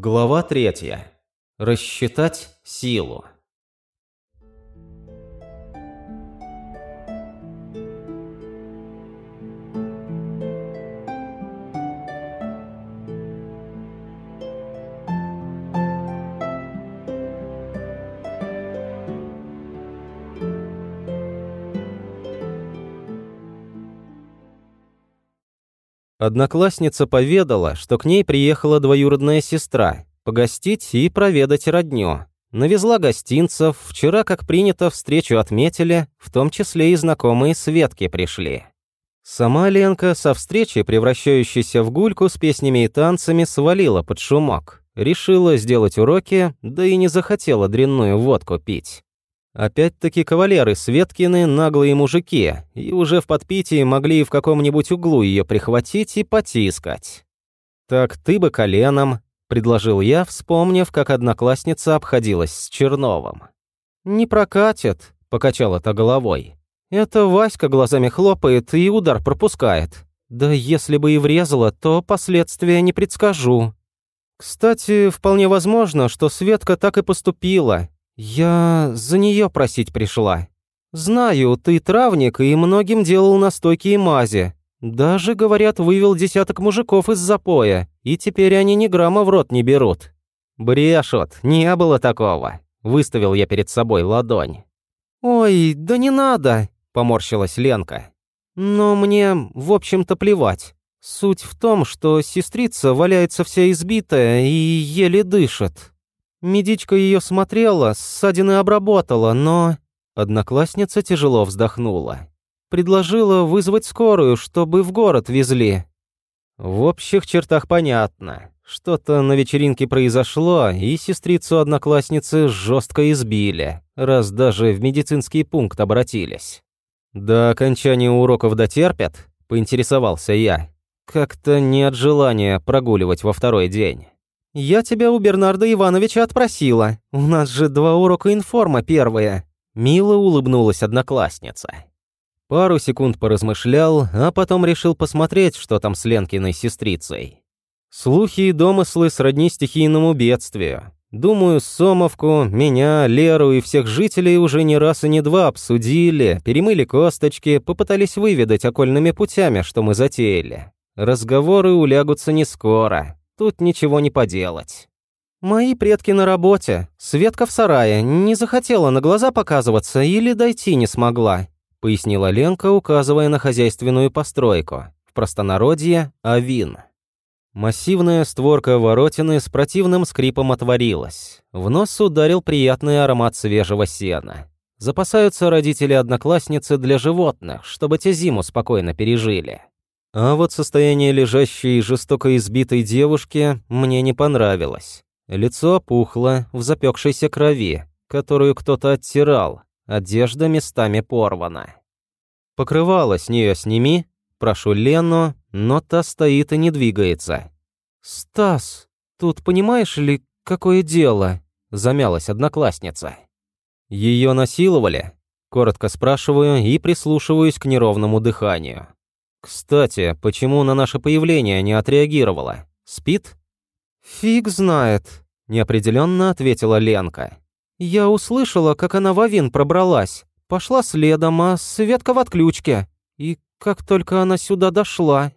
Глава третья. Рассчитать силу. Одноклассница поведала, что к ней приехала двоюродная сестра, погостить и проведать родню. Навезла гостинцев, вчера, как принято, встречу отметили, в том числе и знакомые Светки пришли. Сама Ленка со встречи, превращающейся в гульку с песнями и танцами, свалила под шумок. Решила сделать уроки, да и не захотела дрянную водку пить. Опять-таки кавалеры Светкины наглые мужики, и уже в подпитии могли в каком-нибудь углу ее прихватить и потискать. «Так ты бы коленом», — предложил я, вспомнив, как одноклассница обходилась с Черновым. «Не прокатит», — покачала та головой. «Это Васька глазами хлопает и удар пропускает. Да если бы и врезала, то последствия не предскажу». Кстати, вполне возможно, что Светка так и поступила, «Я за нее просить пришла. Знаю, ты травник и многим делал настойки и мази. Даже, говорят, вывел десяток мужиков из запоя, и теперь они ни грамма в рот не берут». «Брешут, не было такого», — выставил я перед собой ладонь. «Ой, да не надо», — поморщилась Ленка. «Но мне, в общем-то, плевать. Суть в том, что сестрица валяется вся избитая и еле дышит. Медичка ее смотрела, ссадины обработала, но...» Одноклассница тяжело вздохнула. Предложила вызвать скорую, чтобы в город везли. В общих чертах понятно. Что-то на вечеринке произошло, и сестрицу одноклассницы жестко избили, раз даже в медицинский пункт обратились. «До окончания уроков дотерпят?» – поинтересовался я. Как-то не от желания прогуливать во второй день. «Я тебя у Бернарда Ивановича отпросила. У нас же два урока информа первые». Мило улыбнулась одноклассница. Пару секунд поразмышлял, а потом решил посмотреть, что там с Ленкиной сестрицей. Слухи и домыслы сродни стихийному бедствию. Думаю, Сомовку, меня, Леру и всех жителей уже не раз и не два обсудили, перемыли косточки, попытались выведать окольными путями, что мы затеяли. Разговоры улягутся не скоро, Тут ничего не поделать. Мои предки на работе. Светка в сарае. Не захотела на глаза показываться или дойти не смогла», — пояснила Ленка, указывая на хозяйственную постройку. В простонародье — авин. Массивная створка воротины с противным скрипом отворилась. В нос ударил приятный аромат свежего сена. Запасаются родители-одноклассницы для животных, чтобы те зиму спокойно пережили. А вот состояние лежащей жестоко избитой девушки мне не понравилось. Лицо опухло в запекшейся крови, которую кто-то оттирал, одежда местами порвана. Покрывало с нее сними, прошу Лену, но та стоит и не двигается. «Стас, тут понимаешь ли, какое дело?» – замялась одноклассница. «Ее насиловали?» – коротко спрашиваю и прислушиваюсь к неровному дыханию. «Кстати, почему на наше появление не отреагировала? Спит?» «Фиг знает», — неопределенно ответила Ленка. «Я услышала, как она в Авин пробралась. Пошла следом, а Светка в отключке. И как только она сюда дошла...»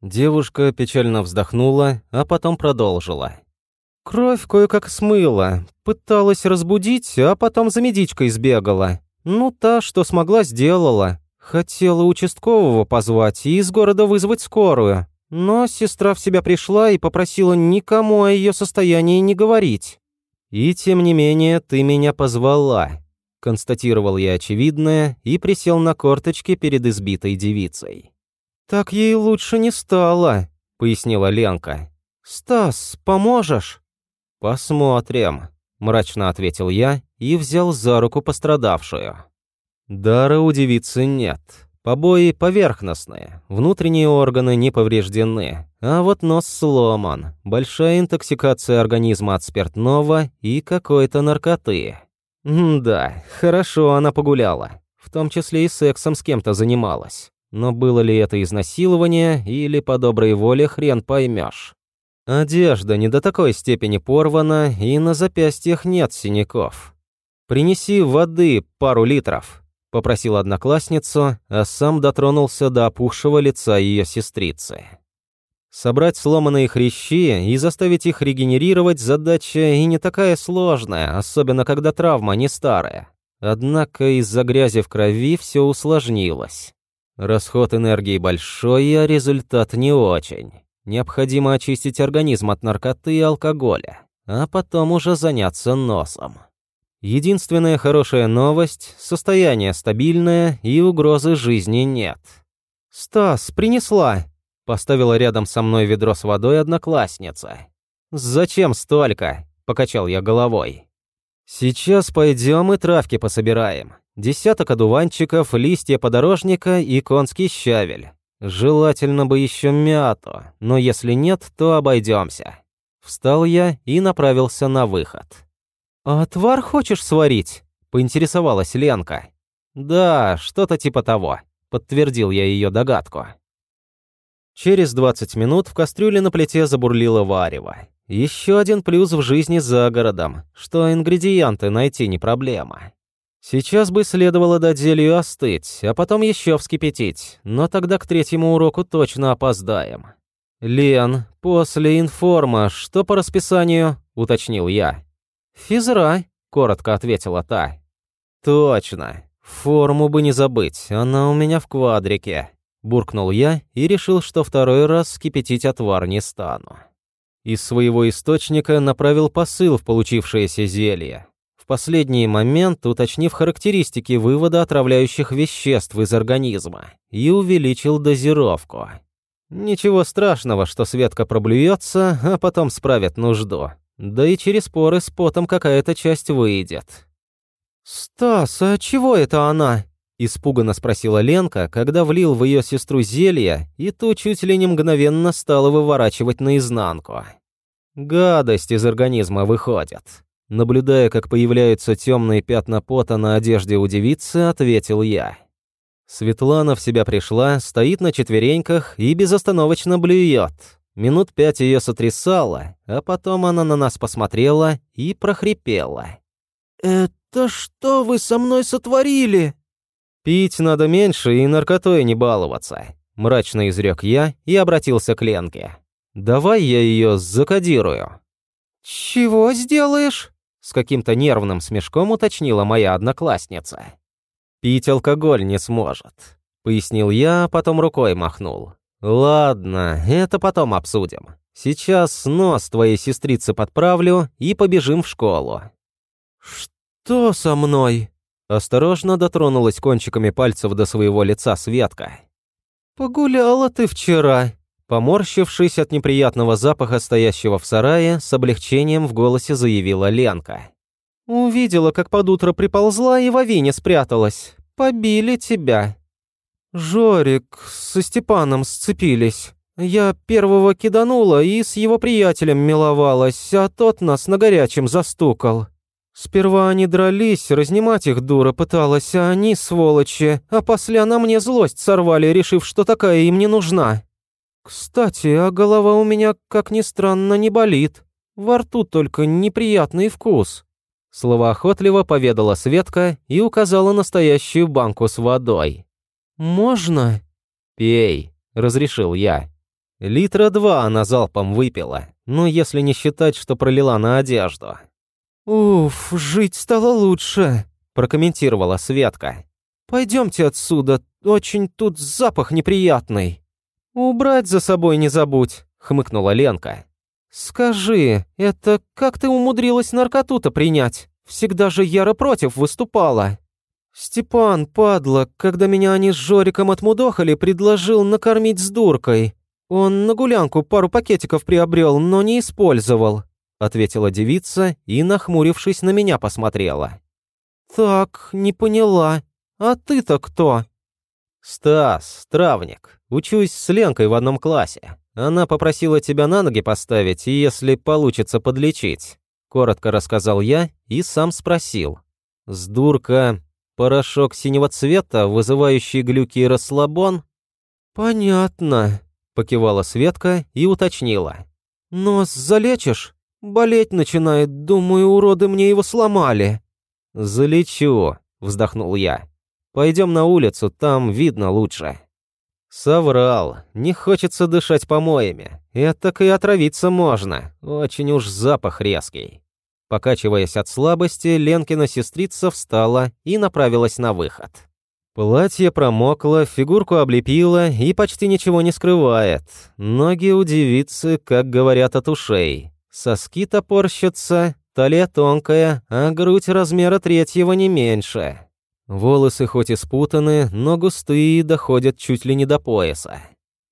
Девушка печально вздохнула, а потом продолжила. «Кровь кое-как смыла. Пыталась разбудить, а потом за медичкой сбегала. Ну, та, что смогла, сделала. Хотела участкового позвать и из города вызвать скорую, но сестра в себя пришла и попросила никому о ее состоянии не говорить. «И тем не менее ты меня позвала», — констатировал я очевидное и присел на корточки перед избитой девицей. «Так ей лучше не стало», — пояснила Ленка. «Стас, поможешь?» «Посмотрим», — мрачно ответил я и взял за руку пострадавшую. Дара у девицы нет. Побои поверхностные, внутренние органы не повреждены, а вот нос сломан, большая интоксикация организма от спиртного и какой-то наркоты. Да, хорошо она погуляла, в том числе и сексом с кем-то занималась. Но было ли это изнасилование или по доброй воле хрен поймешь. Одежда не до такой степени порвана, и на запястьях нет синяков. Принеси воды пару литров. — попросил одноклассницу, а сам дотронулся до опухшего лица ее сестрицы. Собрать сломанные хрящи и заставить их регенерировать задача и не такая сложная, особенно когда травма не старая. Однако из-за грязи в крови все усложнилось. Расход энергии большой, а результат не очень. Необходимо очистить организм от наркоты и алкоголя, а потом уже заняться носом. Единственная хорошая новость – состояние стабильное и угрозы жизни нет. «Стас, принесла!» – поставила рядом со мной ведро с водой одноклассница. «Зачем столько?» – покачал я головой. «Сейчас пойдем и травки пособираем. Десяток одуванчиков, листья подорожника и конский щавель. Желательно бы еще мяту, но если нет, то обойдемся». Встал я и направился на выход. «А отвар хочешь сварить?» — поинтересовалась Ленка. «Да, что-то типа того», — подтвердил я ее догадку. Через 20 минут в кастрюле на плите забурлило варево. Еще один плюс в жизни за городом, что ингредиенты найти не проблема. Сейчас бы следовало дать зелью остыть, а потом еще вскипятить, но тогда к третьему уроку точно опоздаем. «Лен, после информа, что по расписанию?» — уточнил я. «Физра», — коротко ответила та. «Точно. Форму бы не забыть, она у меня в квадрике», — буркнул я и решил, что второй раз кипятить отвар не стану. Из своего источника направил посыл в получившееся зелье. В последний момент уточнив характеристики вывода отравляющих веществ из организма и увеличил дозировку. Ничего страшного, что Светка проблюется, а потом справит нужду. Да и через поры с потом какая-то часть выйдет. «Стас, а чего это она?» – испуганно спросила Ленка, когда влил в ее сестру зелье, и то чуть ли не мгновенно стала выворачивать наизнанку. Гадость из организма выходит. Наблюдая, как появляются темные пятна пота на одежде у девицы, ответил я. Светлана в себя пришла, стоит на четвереньках и безостановочно блюет. Минут пять ее сотрясало, а потом она на нас посмотрела и прохрипела. «Это что вы со мной сотворили?» «Пить надо меньше и наркотой не баловаться», — мрачно изрек я и обратился к Ленке. «Давай я ее закодирую». «Чего сделаешь?» — с каким-то нервным смешком уточнила моя одноклассница. «Пить алкоголь не сможет», — пояснил я, а потом рукой махнул. «Ладно, это потом обсудим. Сейчас нос твоей сестрицы подправлю и побежим в школу». «Что со мной?» Осторожно дотронулась кончиками пальцев до своего лица Светка. «Погуляла ты вчера», Поморщившись от неприятного запаха, стоящего в сарае, с облегчением в голосе заявила Ленка. «Увидела, как под утро приползла и в авине спряталась. Побили тебя». «Жорик со Степаном сцепились. Я первого киданула и с его приятелем миловалась, а тот нас на горячем застукал. Сперва они дрались, разнимать их дура пыталась, а они, сволочи, а после на мне злость сорвали, решив, что такая им не нужна. Кстати, а голова у меня, как ни странно, не болит. Во рту только неприятный вкус». Словоохотливо поведала Светка и указала настоящую банку с водой. «Можно?» «Пей», — разрешил я. Литра два она залпом выпила, ну, если не считать, что пролила на одежду. «Уф, жить стало лучше», — прокомментировала Светка. «Пойдемте отсюда, очень тут запах неприятный». «Убрать за собой не забудь», — хмыкнула Ленка. «Скажи, это как ты умудрилась наркоту-то принять? Всегда же яро против выступала». «Степан, падла, когда меня они с Жориком отмудохали, предложил накормить с дуркой. Он на гулянку пару пакетиков приобрел, но не использовал», — ответила девица и, нахмурившись, на меня посмотрела. «Так, не поняла. А ты-то кто?» «Стас, травник. Учусь с Ленкой в одном классе. Она попросила тебя на ноги поставить если получится, подлечить», — коротко рассказал я и сам спросил. «С дурка Порошок синего цвета, вызывающий глюки и расслабон? Понятно, покивала Светка и уточнила. «Нос залечишь? Болеть начинает, думаю, уроды мне его сломали». «Залечу», — вздохнул я. «Пойдем на улицу, там видно лучше». Соврал. Не хочется дышать помоями. И так и отравиться можно. Очень уж запах резкий. Покачиваясь от слабости, Ленкина сестрица встала и направилась на выход. Платье промокло, фигурку облепило и почти ничего не скрывает. Ноги у девицы, как говорят, от ушей. Соски топорщатся, талия тонкая, а грудь размера третьего не меньше. Волосы хоть и спутаны, но густые доходят чуть ли не до пояса.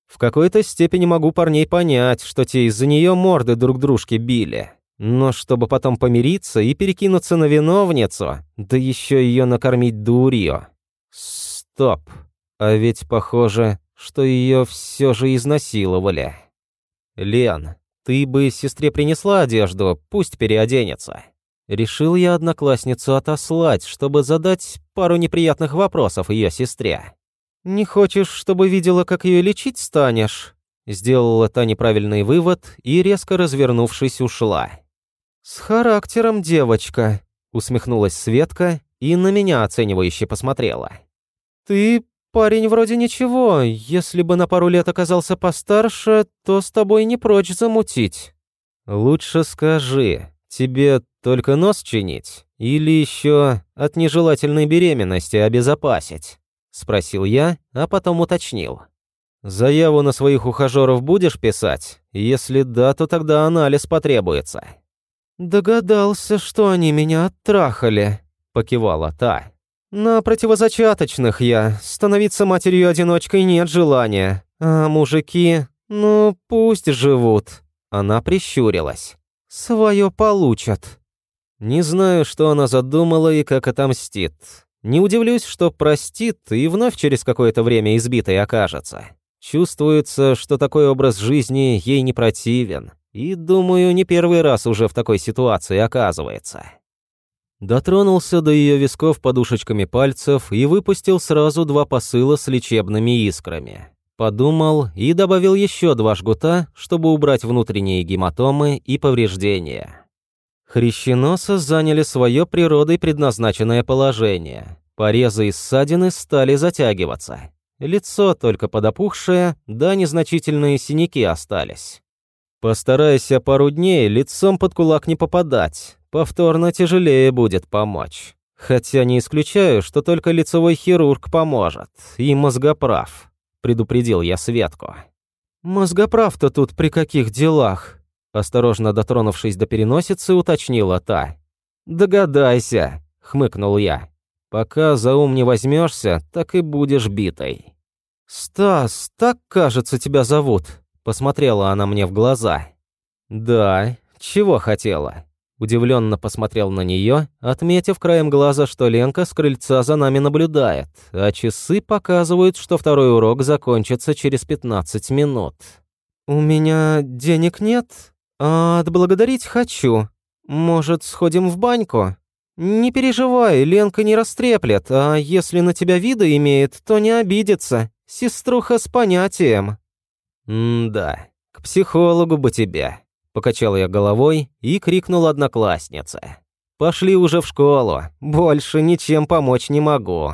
В какой-то степени могу парней понять, что те из-за нее морды друг дружке били. Но чтобы потом помириться и перекинуться на виновницу, да еще ее накормить дурью. Стоп. А ведь похоже, что ее все же изнасиловали. Лен, ты бы сестре принесла одежду, пусть переоденется. Решил я одноклассницу отослать, чтобы задать пару неприятных вопросов ее сестре. «Не хочешь, чтобы видела, как ее лечить станешь?» Сделала та неправильный вывод и, резко развернувшись, ушла. «С характером девочка», — усмехнулась Светка и на меня оценивающе посмотрела. «Ты парень вроде ничего, если бы на пару лет оказался постарше, то с тобой не прочь замутить». «Лучше скажи, тебе только нос чинить? Или еще от нежелательной беременности обезопасить?» – спросил я, а потом уточнил. «Заяву на своих ухажеров будешь писать? Если да, то тогда анализ потребуется». «Догадался, что они меня оттрахали», – покивала та. «На противозачаточных я. Становиться матерью-одиночкой нет желания. А мужики, ну, пусть живут». Она прищурилась. «Своё получат». Не знаю, что она задумала и как отомстит. Не удивлюсь, что простит и вновь через какое-то время избитой окажется. Чувствуется, что такой образ жизни ей не противен. И, думаю, не первый раз уже в такой ситуации оказывается. Дотронулся до ее висков подушечками пальцев и выпустил сразу два посыла с лечебными искрами. Подумал и добавил еще два жгута, чтобы убрать внутренние гематомы и повреждения. Хрященоса заняли свое природой предназначенное положение. Порезы и ссадины стали затягиваться. Лицо только подопухшее, да незначительные синяки остались. Постарайся пару дней лицом под кулак не попадать. Повторно тяжелее будет помочь. Хотя не исключаю, что только лицевой хирург поможет. И мозгоправ. Предупредил я Светку. Мозгоправ-то тут при каких делах? Осторожно дотронувшись до переносицы, уточнила та. «Догадайся», — хмыкнул я. «Пока за ум не возьмешься, так и будешь битой». «Стас, так, кажется, тебя зовут», — посмотрела она мне в глаза. «Да, чего хотела?» Удивленно посмотрел на нее, отметив краем глаза, что Ленка с крыльца за нами наблюдает, а часы показывают, что второй урок закончится через 15 минут. «У меня денег нет?» «А отблагодарить хочу. Может, сходим в баньку?» «Не переживай, Ленка не растреплет, а если на тебя вида имеет, то не обидится. Сеструха с понятием». «М-да, к психологу бы тебя», — покачал я головой и крикнул однокласснице. «Пошли уже в школу, больше ничем помочь не могу».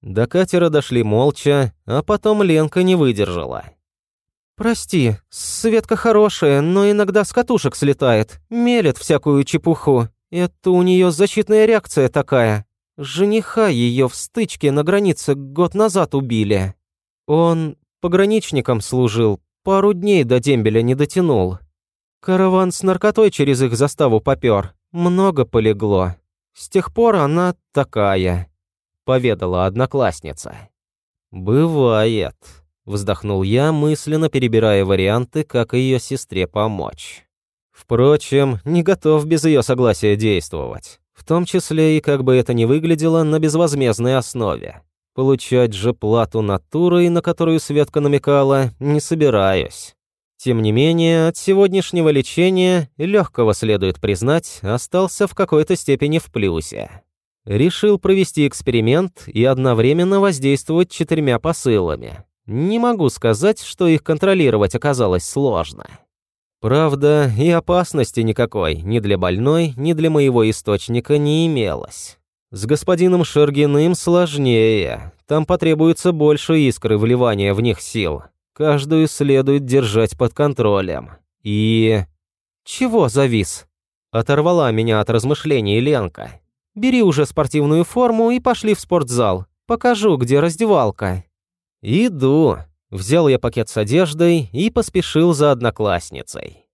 До катера дошли молча, а потом Ленка не выдержала. «Прости, Светка хорошая, но иногда с катушек слетает, мелет всякую чепуху. Это у нее защитная реакция такая. Жениха ее в стычке на границе год назад убили. Он пограничником служил, пару дней до дембеля не дотянул. Караван с наркотой через их заставу попер, много полегло. С тех пор она такая», — поведала одноклассница. «Бывает», Вздохнул я, мысленно перебирая варианты, как ее сестре помочь. Впрочем, не готов без ее согласия действовать. В том числе и, как бы это ни выглядело, на безвозмездной основе. Получать же плату натурой, на которую Светка намекала, не собираюсь. Тем не менее, от сегодняшнего лечения, легкого следует признать, остался в какой-то степени в плюсе. Решил провести эксперимент и одновременно воздействовать четырьмя посылами. Не могу сказать, что их контролировать оказалось сложно. Правда, и опасности никакой ни для больной, ни для моего источника не имелось. С господином Шергиным сложнее. Там потребуется больше искры вливания в них сил. Каждую следует держать под контролем. И... Чего завис? Оторвала меня от размышлений Ленка. Бери уже спортивную форму и пошли в спортзал. Покажу, где раздевалка. Иду. Взял я пакет с одеждой и поспешил за одноклассницей.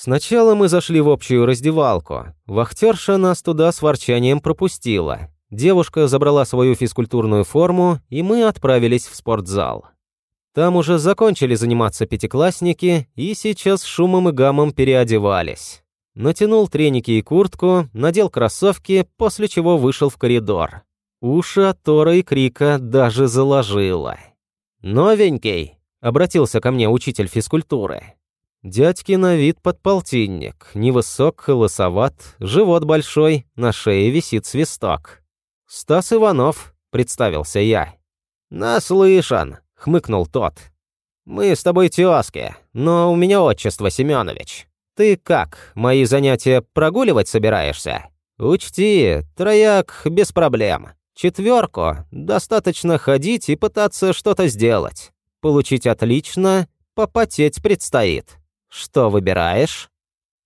Сначала мы зашли в общую раздевалку. Вахтерша нас туда с ворчанием пропустила. Девушка забрала свою физкультурную форму, и мы отправились в спортзал. Там уже закончили заниматься пятиклассники и сейчас шумом и гамом переодевались. Натянул треники и куртку, надел кроссовки, после чего вышел в коридор. Уши от Тора и Крика даже заложило. «Новенький», — обратился ко мне учитель физкультуры. Дядьки на вид подполтинник, невысок, лысоват, живот большой, на шее висит свисток. «Стас Иванов», — представился я. «Наслышан», — хмыкнул тот. «Мы с тобой тёзки, но у меня отчество Семёнович. Ты как, мои занятия прогуливать собираешься? Учти, трояк без проблем. Четверку достаточно ходить и пытаться что-то сделать. Получить отлично, попотеть предстоит. Что выбираешь?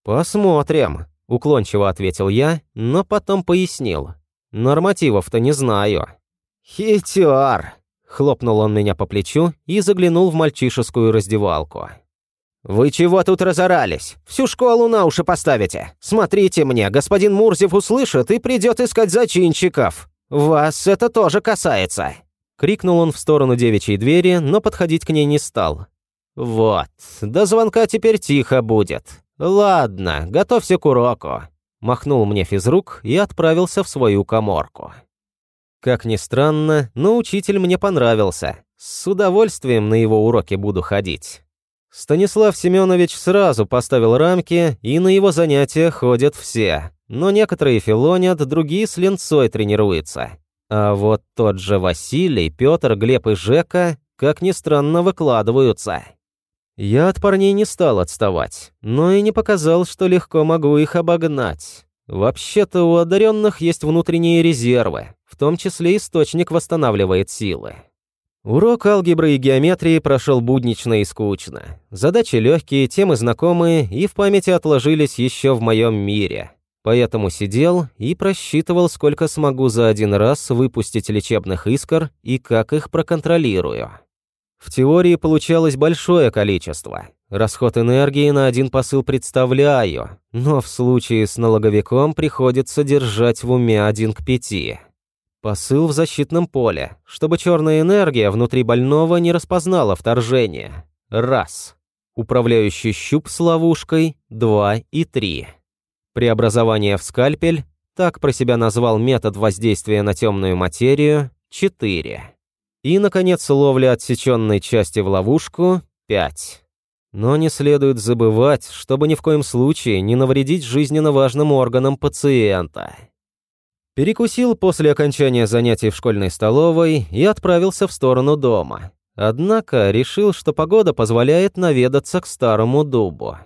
Посмотрим, уклончиво ответил я, но потом пояснил. Нормативов-то не знаю. Хитер, хлопнул он меня по плечу и заглянул в мальчишескую раздевалку. «Вы чего тут разорались? Всю школу на уши поставите. Смотрите мне, господин Мурзев услышит и придет искать зачинщиков. «Вас это тоже касается!» Крикнул он в сторону девичьей двери, но подходить к ней не стал. «Вот, до звонка теперь тихо будет. Ладно, готовься к уроку». Махнул мне физрук и отправился в свою коморку. Как ни странно, но учитель мне понравился. С удовольствием на его уроки буду ходить. Станислав Семенович сразу поставил рамки, и на его занятия ходят все. Но некоторые филонят, другие с линцой тренируются. А вот тот же Василий, Петр, Глеб и Жека, как ни странно, выкладываются. Я от парней не стал отставать, но и не показал, что легко могу их обогнать. Вообще-то у одаренных есть внутренние резервы, в том числе источник восстанавливает силы. Урок алгебры и геометрии прошел буднично и скучно. Задачи легкие, темы знакомые и в памяти отложились еще в моем мире. Поэтому сидел и просчитывал, сколько смогу за один раз выпустить лечебных искр и как их проконтролирую. В теории получалось большое количество. Расход энергии на один посыл представляю, но в случае с налоговиком приходится держать в уме один к пяти. Посыл в защитном поле, чтобы черная энергия внутри больного не распознала вторжение. Раз. Управляющий щуп с ловушкой. Два и три. Преобразование в скальпель, так про себя назвал метод воздействия на темную материю, 4. И, наконец, ловля отсеченной части в ловушку, 5. Но не следует забывать, чтобы ни в коем случае не навредить жизненно важным органам пациента. Перекусил после окончания занятий в школьной столовой и отправился в сторону дома. Однако решил, что погода позволяет наведаться к старому дубу.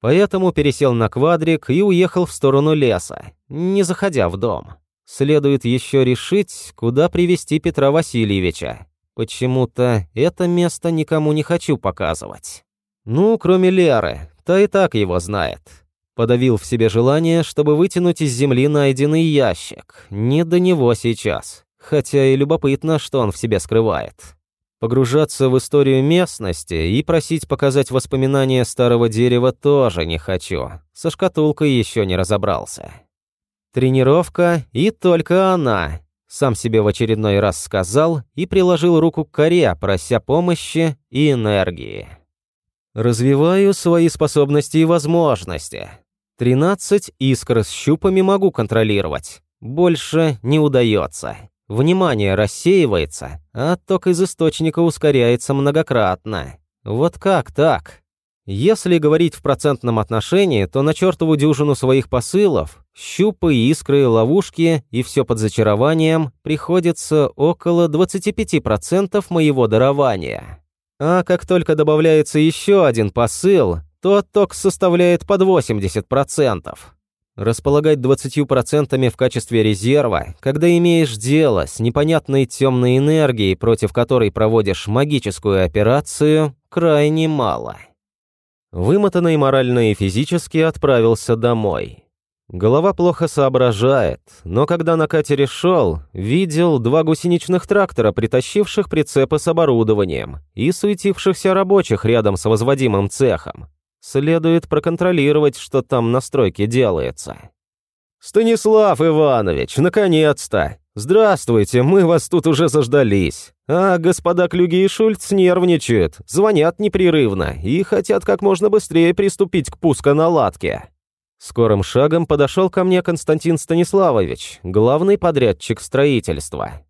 Поэтому пересел на квадрик и уехал в сторону леса, не заходя в дом. Следует еще решить, куда привести Петра Васильевича. Почему-то это место никому не хочу показывать. Ну, кроме Леры, та и так его знает. Подавил в себе желание, чтобы вытянуть из земли найденный ящик. Не до него сейчас. Хотя и любопытно, что он в себе скрывает. Погружаться в историю местности и просить показать воспоминания старого дерева тоже не хочу. Со шкатулкой еще не разобрался. Тренировка и только она. Сам себе в очередной раз сказал и приложил руку к коре, прося помощи и энергии. Развиваю свои способности и возможности. 13 искр с щупами могу контролировать. Больше не удается. Внимание рассеивается, а отток из источника ускоряется многократно. Вот как так? Если говорить в процентном отношении, то на чертову дюжину своих посылов, щупы, искры, ловушки и все под зачарованием приходится около 25% моего дарования. А как только добавляется еще один посыл, то отток составляет под 80%. Располагать 20% в качестве резерва, когда имеешь дело с непонятной темной энергией, против которой проводишь магическую операцию, крайне мало. Вымотанный морально и физически отправился домой. Голова плохо соображает, но когда на катере шел, видел два гусеничных трактора, притащивших прицепы с оборудованием, и суетившихся рабочих рядом с возводимым цехом. Следует проконтролировать, что там на стройке делается. «Станислав Иванович, наконец-то! Здравствуйте, мы вас тут уже заждались. А господа Клюги и Шульц нервничают, звонят непрерывно и хотят как можно быстрее приступить к пусконаладке». Скорым шагом подошел ко мне Константин Станиславович, главный подрядчик строительства.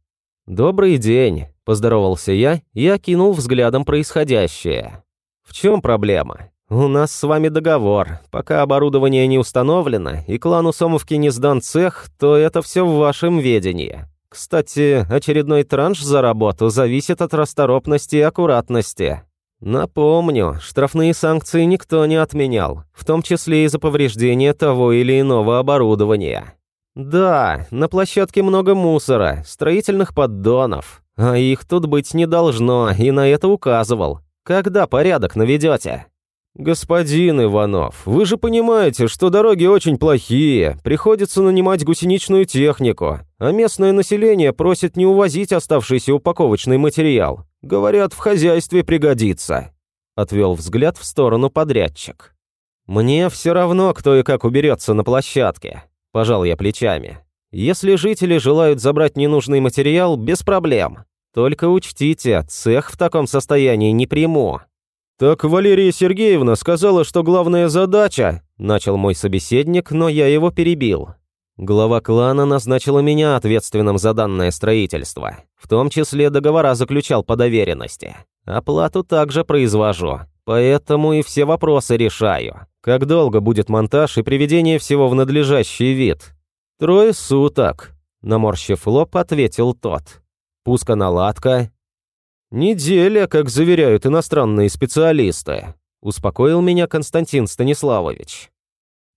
«Добрый день», – поздоровался я и окинул взглядом происходящее. «В чем проблема?» «У нас с вами договор. Пока оборудование не установлено и клану Сомовки не сдан цех, то это все в вашем ведении. Кстати, очередной транш за работу зависит от расторопности и аккуратности. Напомню, штрафные санкции никто не отменял, в том числе и за повреждение того или иного оборудования. Да, на площадке много мусора, строительных поддонов, а их тут быть не должно, и на это указывал. Когда порядок наведете?» «Господин Иванов, вы же понимаете, что дороги очень плохие, приходится нанимать гусеничную технику, а местное население просит не увозить оставшийся упаковочный материал. Говорят, в хозяйстве пригодится», — отвел взгляд в сторону подрядчик. «Мне все равно, кто и как уберется на площадке», — пожал я плечами. «Если жители желают забрать ненужный материал, без проблем. Только учтите, цех в таком состоянии не приму». «Так Валерия Сергеевна сказала, что главная задача...» Начал мой собеседник, но я его перебил. Глава клана назначила меня ответственным за данное строительство. В том числе договора заключал по доверенности. Оплату также произвожу. Поэтому и все вопросы решаю. Как долго будет монтаж и приведение всего в надлежащий вид? Трое суток. Наморщив лоб, ответил тот. Пусконаладка, «Неделя, как заверяют иностранные специалисты», – успокоил меня Константин Станиславович.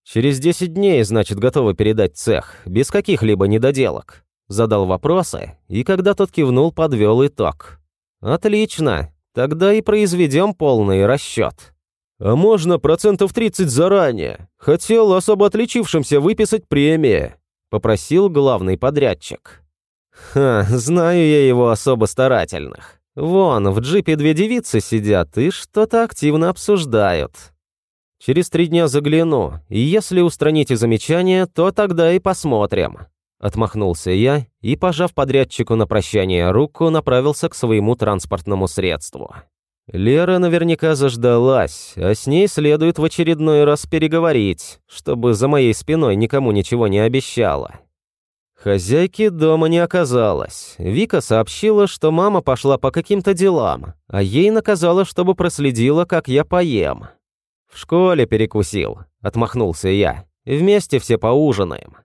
«Через 10 дней, значит, готовы передать цех, без каких-либо недоделок». Задал вопросы, и когда тот кивнул, подвел итог. «Отлично, тогда и произведем полный расчет». «А можно процентов 30 заранее? Хотел особо отличившимся выписать премии», – попросил главный подрядчик. «Ха, знаю я его особо старательных. Вон, в джипе две девицы сидят и что-то активно обсуждают. Через три дня загляну, и если устраните замечания, то тогда и посмотрим». Отмахнулся я и, пожав подрядчику на прощание руку, направился к своему транспортному средству. Лера наверняка заждалась, а с ней следует в очередной раз переговорить, чтобы за моей спиной никому ничего не обещала. Хозяйки дома не оказалось. Вика сообщила, что мама пошла по каким-то делам, а ей наказала, чтобы проследила, как я поем. «В школе перекусил», — отмахнулся я. «Вместе все поужинаем».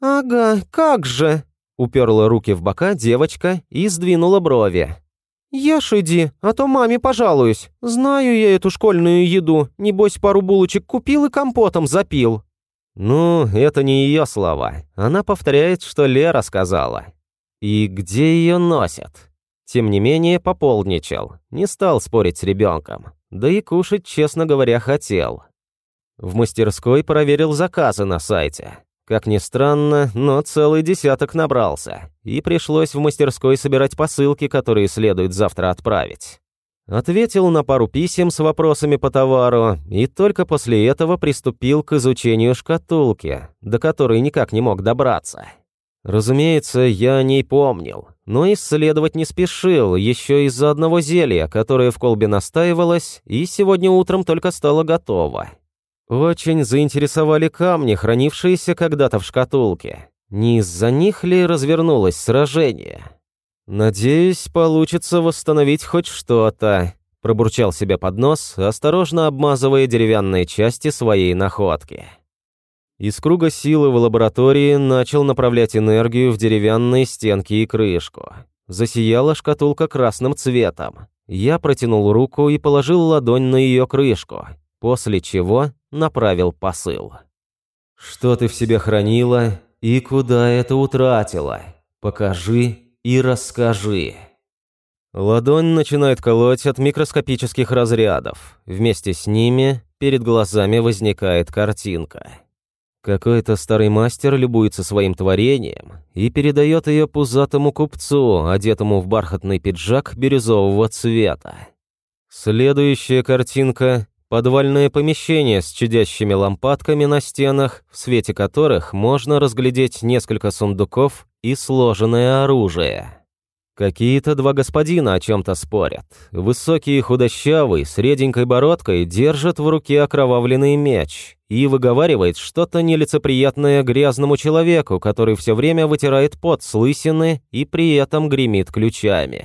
«Ага, как же!» — уперла руки в бока девочка и сдвинула брови. «Ешь иди, а то маме пожалуюсь. Знаю я эту школьную еду. Небось, пару булочек купил и компотом запил». Ну, это не ее слова. Она повторяет, что Лера сказала. И где ее носят? Тем не менее, пополничал. Не стал спорить с ребенком. Да и кушать, честно говоря, хотел. В мастерской проверил заказы на сайте. Как ни странно, но целый десяток набрался. И пришлось в мастерской собирать посылки, которые следует завтра отправить. Ответил на пару писем с вопросами по товару и только после этого приступил к изучению шкатулки, до которой никак не мог добраться. Разумеется, я о ней помнил, но исследовать не спешил еще из-за одного зелья, которое в колбе настаивалось и сегодня утром только стало готово. Очень заинтересовали камни, хранившиеся когда-то в шкатулке. Не из-за них ли развернулось сражение? «Надеюсь, получится восстановить хоть что-то», – пробурчал себе под нос, осторожно обмазывая деревянные части своей находки. Из круга силы в лаборатории начал направлять энергию в деревянные стенки и крышку. Засияла шкатулка красным цветом. Я протянул руку и положил ладонь на ее крышку. после чего направил посыл. «Что ты в себе хранила и куда это утратила? Покажи и расскажи». Ладонь начинает колоть от микроскопических разрядов. Вместе с ними перед глазами возникает картинка. Какой-то старый мастер любуется своим творением и передает ее пузатому купцу, одетому в бархатный пиджак бирюзового цвета. Следующая картинка – подвальное помещение с чудящими лампадками на стенах, в свете которых можно разглядеть несколько сундуков и сложенное оружие. Какие-то два господина о чем-то спорят. Высокий и худощавый, с реденькой бородкой, держит в руке окровавленный меч и выговаривает что-то нелицеприятное грязному человеку, который все время вытирает пот с лысины и при этом гремит ключами.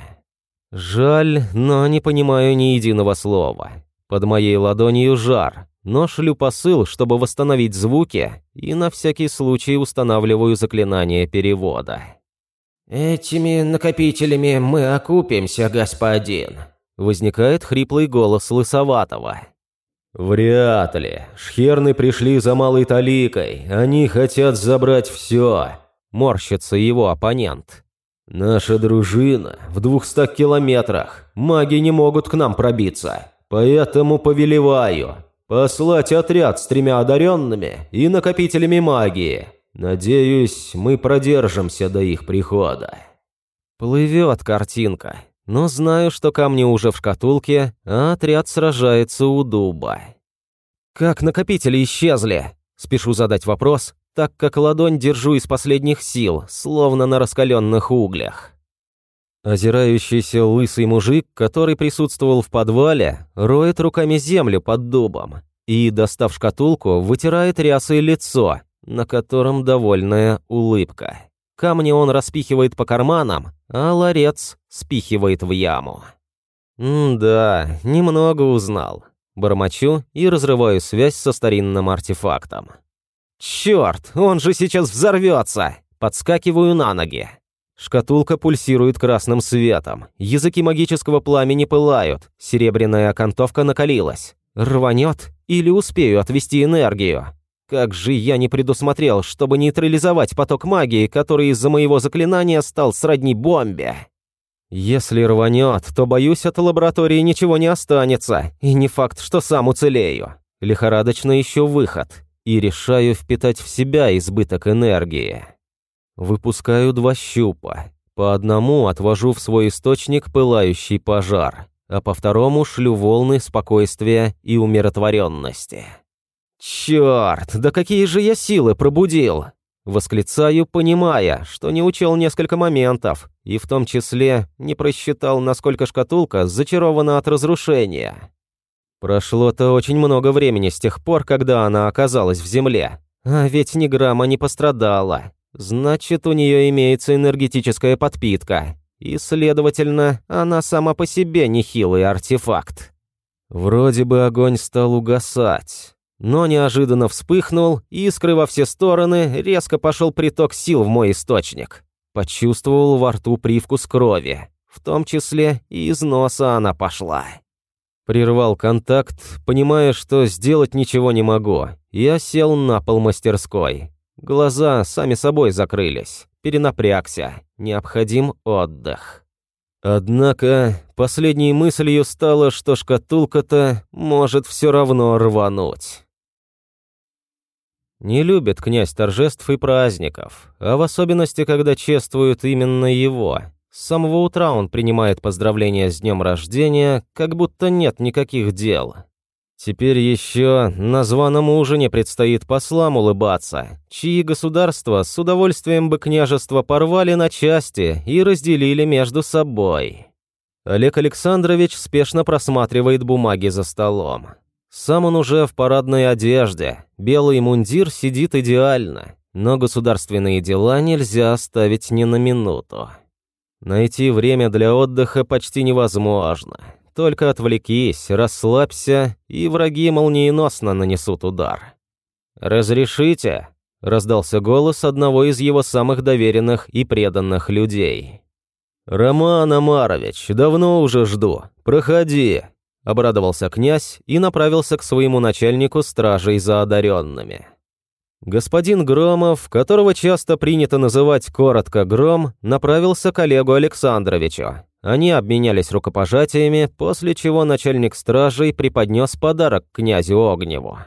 Жаль, но не понимаю ни единого слова. Под моей ладонью жар, но шлю посыл, чтобы восстановить звуки, и на всякий случай устанавливаю заклинание перевода. «Этими накопителями мы окупимся, господин», — возникает хриплый голос Лысоватого. «Вряд ли. Шхерны пришли за малой таликой. Они хотят забрать все», — морщится его оппонент. «Наша дружина в двухстах километрах. Маги не могут к нам пробиться. Поэтому повелеваю послать отряд с тремя одаренными и накопителями магии. Надеюсь, мы продержимся до их прихода. Плывет картинка, но знаю, что камни уже в шкатулке, а отряд сражается у дуба. Как накопители исчезли? Спешу задать вопрос, так как ладонь держу из последних сил, словно на раскаленных углях. Озирающийся лысый мужик, который присутствовал в подвале, роет руками землю под дубом и, достав шкатулку, вытирает рясой лицо, на котором довольная улыбка. Камни он распихивает по карманам, а ларец спихивает в яму. М-да, немного узнал. Бормочу и разрываю связь со старинным артефактом. Черт, он же сейчас взорвется! Подскакиваю на ноги. Шкатулка пульсирует красным светом, языки магического пламени пылают, серебряная окантовка накалилась. Рванет или успею отвести энергию? Как же я не предусмотрел, чтобы нейтрализовать поток магии, который из-за моего заклинания стал сродни бомбе? Если рванет, то, боюсь, от лаборатории ничего не останется, и не факт, что сам уцелею. Лихорадочно ищу выход, и решаю впитать в себя избыток энергии. Выпускаю два щупа. По одному отвожу в свой источник пылающий пожар, а по второму шлю волны спокойствия и умиротворенности. «Черт, да какие же я силы пробудил!» Восклицаю, понимая, что не учел несколько моментов, и в том числе не просчитал, насколько шкатулка зачарована от разрушения. Прошло-то очень много времени с тех пор, когда она оказалась в земле. А ведь ни грамма не пострадала. Значит, у нее имеется энергетическая подпитка. И, следовательно, она сама по себе нехилый артефакт. Вроде бы огонь стал угасать но неожиданно вспыхнул и, скрыв все стороны, резко пошел приток сил в мой источник. Почувствовал во рту привкус крови, в том числе и из носа она пошла. Прервал контакт, понимая, что сделать ничего не могу. Я сел на пол мастерской. Глаза сами собой закрылись. Перенапрягся. Необходим отдых. Однако последней мыслью стало, что шкатулка-то может все равно рвануть. Не любит князь торжеств и праздников, а в особенности, когда чествуют именно его. С самого утра он принимает поздравления с днем рождения, как будто нет никаких дел. Теперь еще на званом ужине предстоит послам улыбаться, чьи государства с удовольствием бы княжество порвали на части и разделили между собой. Олег Александрович спешно просматривает бумаги за столом. Сам он уже в парадной одежде, белый мундир сидит идеально, но государственные дела нельзя оставить ни на минуту. Найти время для отдыха почти невозможно. Только отвлекись, расслабься, и враги молниеносно нанесут удар. «Разрешите?» – раздался голос одного из его самых доверенных и преданных людей. «Роман Амарович, давно уже жду. Проходи», – обрадовался князь и направился к своему начальнику стражей за одаренными. Господин Громов, которого часто принято называть коротко Гром, направился к Олегу Александровичу. Они обменялись рукопожатиями, после чего начальник стражей преподнес подарок князю Огневу.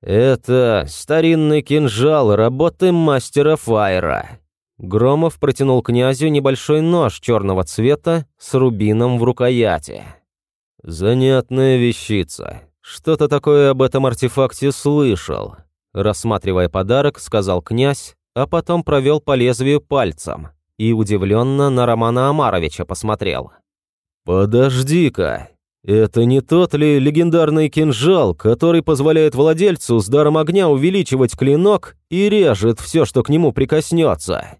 «Это старинный кинжал работы мастера Файра». Громов протянул князю небольшой нож черного цвета с рубином в рукояти. «Занятная вещица. Что-то такое об этом артефакте слышал. Рассматривая подарок, сказал князь, а потом провел по лезвию пальцем и удивленно на Романа Амаровича посмотрел. «Подожди-ка, это не тот ли легендарный кинжал, который позволяет владельцу с даром огня увеличивать клинок и режет все, что к нему прикоснется?»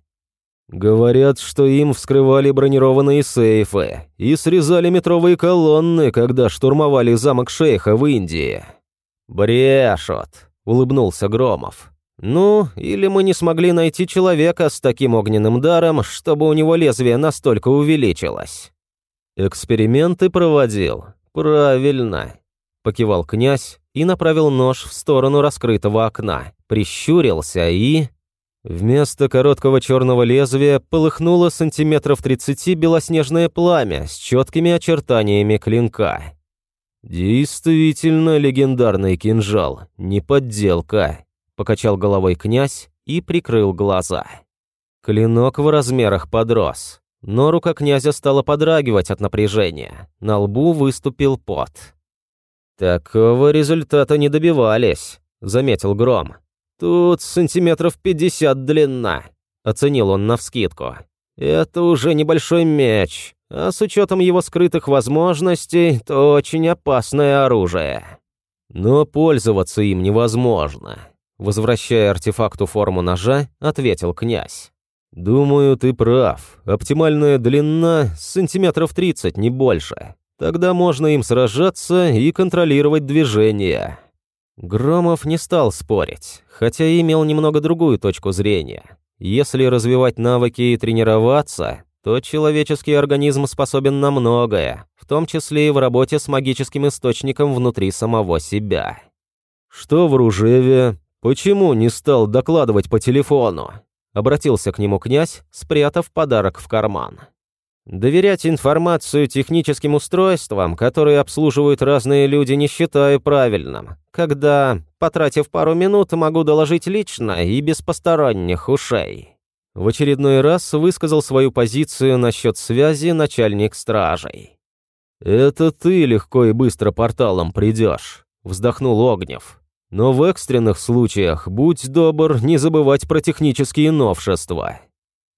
Говорят, что им вскрывали бронированные сейфы и срезали метровые колонны, когда штурмовали замок шейха в Индии. Брешут улыбнулся Громов. «Ну, или мы не смогли найти человека с таким огненным даром, чтобы у него лезвие настолько увеличилось». «Эксперименты проводил. Правильно», — покивал князь и направил нож в сторону раскрытого окна, прищурился и... Вместо короткого черного лезвия полыхнуло сантиметров тридцати белоснежное пламя с четкими очертаниями клинка. «Действительно легендарный кинжал, не подделка», – покачал головой князь и прикрыл глаза. Клинок в размерах подрос, но рука князя стала подрагивать от напряжения, на лбу выступил пот. «Такого результата не добивались», – заметил Гром. «Тут сантиметров пятьдесят длина», – оценил он навскидку. «Это уже небольшой меч, а с учетом его скрытых возможностей, то очень опасное оружие. Но пользоваться им невозможно. Возвращая артефакту форму ножа, ответил князь. «Думаю, ты прав. Оптимальная длина – сантиметров 30, не больше. Тогда можно им сражаться и контролировать движение». Громов не стал спорить, хотя имел немного другую точку зрения. Если развивать навыки и тренироваться, то человеческий организм способен на многое, в том числе и в работе с магическим источником внутри самого себя. «Что в Ружеве? Почему не стал докладывать по телефону?» Обратился к нему князь, спрятав подарок в карман. Доверять информацию техническим устройствам, которые обслуживают разные люди, не считаю правильным, когда, потратив пару минут, могу доложить лично и без посторонних ушей в очередной раз высказал свою позицию насчет связи начальник стражей. «Это ты легко и быстро порталом придешь», — вздохнул Огнев. «Но в экстренных случаях, будь добр, не забывать про технические новшества».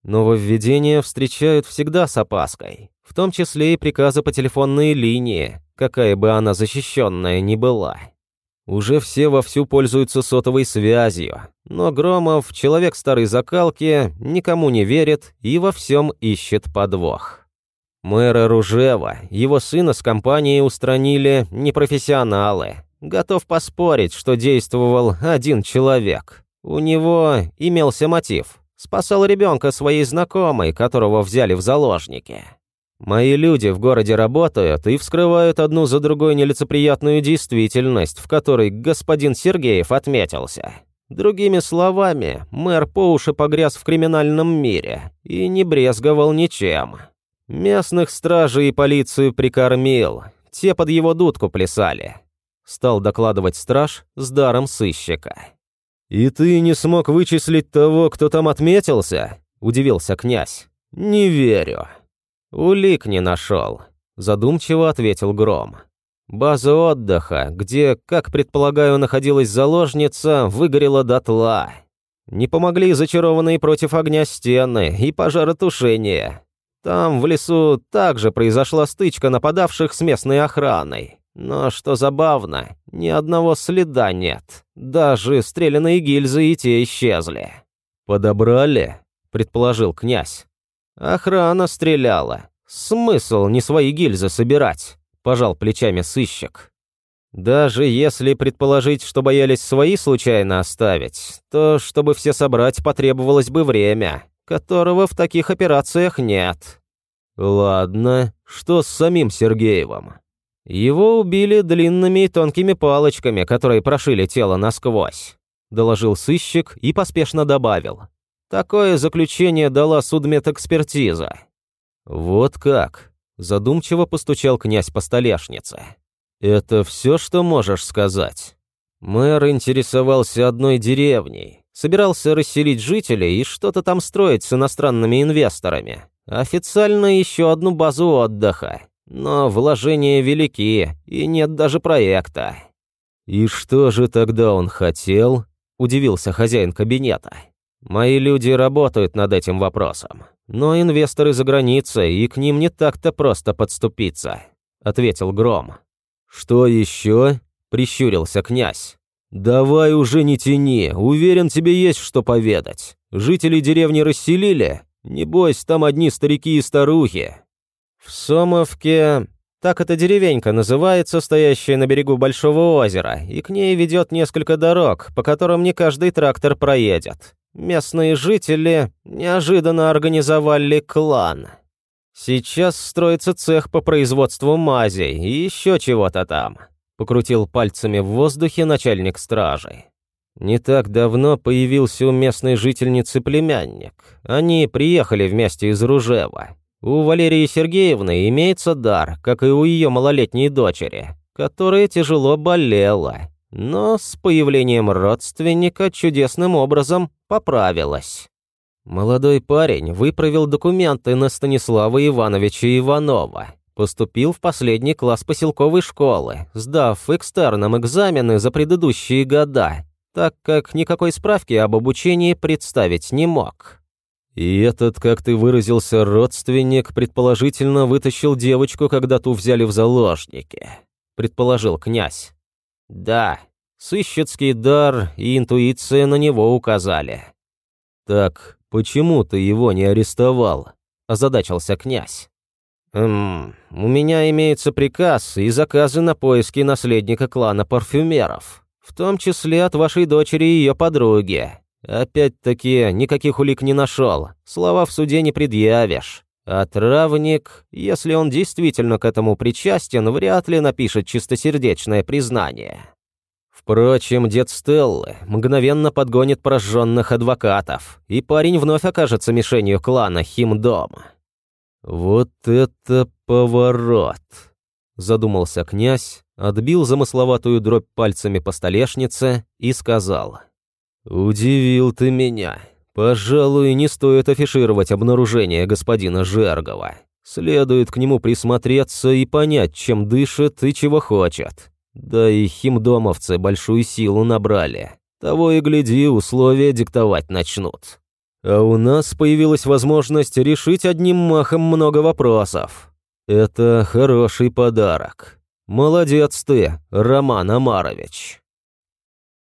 Нововведения встречают всегда с опаской, в том числе и приказы по телефонной линии, какая бы она защищенная ни была. Уже все вовсю пользуются сотовой связью, но Громов, человек старой закалки, никому не верит и во всем ищет подвох. Мэра Ружева, его сына с компанией устранили непрофессионалы. Готов поспорить, что действовал один человек. У него имелся мотив. Спасал ребенка своей знакомой, которого взяли в заложники. Мои люди в городе работают и вскрывают одну за другой нелицеприятную действительность, в которой господин Сергеев отметился. Другими словами, мэр по уши погряз в криминальном мире и не брезговал ничем. Местных стражей и полицию прикормил, те под его дудку плясали. Стал докладывать страж с даром сыщика. «И ты не смог вычислить того, кто там отметился?» – удивился князь. «Не верю». «Улик не нашел», – задумчиво ответил Гром. «База отдыха, где, как предполагаю, находилась заложница, выгорела дотла. Не помогли зачарованные против огня стены и пожаротушение. Там, в лесу, также произошла стычка нападавших с местной охраной. Но, что забавно, ни одного следа нет. Даже стрелянные гильзы и те исчезли. «Подобрали?» – предположил князь. Охрана стреляла. Смысл не свои гильзы собирать, пожал плечами сыщик. Даже если предположить, что боялись свои случайно оставить, то чтобы все собрать потребовалось бы время, которого в таких операциях нет. Ладно, что с самим Сергеевым? Его убили длинными и тонкими палочками, которые прошили тело насквозь», – доложил сыщик и поспешно добавил. «Такое заключение дала судмедэкспертиза». «Вот как?» – задумчиво постучал князь по столешнице. «Это все, что можешь сказать?» Мэр интересовался одной деревней, собирался расселить жителей и что-то там строить с иностранными инвесторами. Официально еще одну базу отдыха, но вложения велики, и нет даже проекта. «И что же тогда он хотел?» – удивился хозяин кабинета. «Мои люди работают над этим вопросом, но инвесторы за границей, и к ним не так-то просто подступиться», – ответил Гром. «Что еще?» – прищурился князь. «Давай уже не тяни, уверен, тебе есть что поведать. Жители деревни расселили? Небось, там одни старики и старухи». «В Сомовке...» Так эта деревенька называется, стоящая на берегу Большого озера, и к ней ведет несколько дорог, по которым не каждый трактор проедет. Местные жители неожиданно организовали клан. Сейчас строится цех по производству мазей и еще чего-то там. Покрутил пальцами в воздухе начальник стражи. Не так давно появился у местной жительницы племянник. Они приехали вместе из Ружева. У Валерии Сергеевны имеется дар, как и у ее малолетней дочери, которая тяжело болела, но с появлением родственника чудесным образом поправилась. Молодой парень выправил документы на Станислава Ивановича Иванова, поступил в последний класс поселковой школы, сдав экстерном экзамены за предыдущие года, так как никакой справки об обучении представить не мог. И этот, как ты выразился, родственник, предположительно, вытащил девочку, когда ту взяли в заложники, предположил князь. Да, сыщицкий дар и интуиция на него указали. Так, почему ты его не арестовал? озадачился князь. «Эм, у меня имеется приказ и заказы на поиски наследника клана парфюмеров, в том числе от вашей дочери и ее подруги. Опять-таки, никаких улик не нашел, слова в суде не предъявишь. А травник, если он действительно к этому причастен, вряд ли напишет чистосердечное признание. Впрочем, дед Стеллы мгновенно подгонит прожженных адвокатов, и парень вновь окажется мишенью клана Химдома. «Вот это поворот!» – задумался князь, отбил замысловатую дробь пальцами по столешнице и сказал. «Удивил ты меня. Пожалуй, не стоит афишировать обнаружение господина Жергова. Следует к нему присмотреться и понять, чем дышит и чего хочет. Да и химдомовцы большую силу набрали. Того и гляди, условия диктовать начнут». А у нас появилась возможность решить одним махом много вопросов. Это хороший подарок. Молодец ты, Роман Амарович.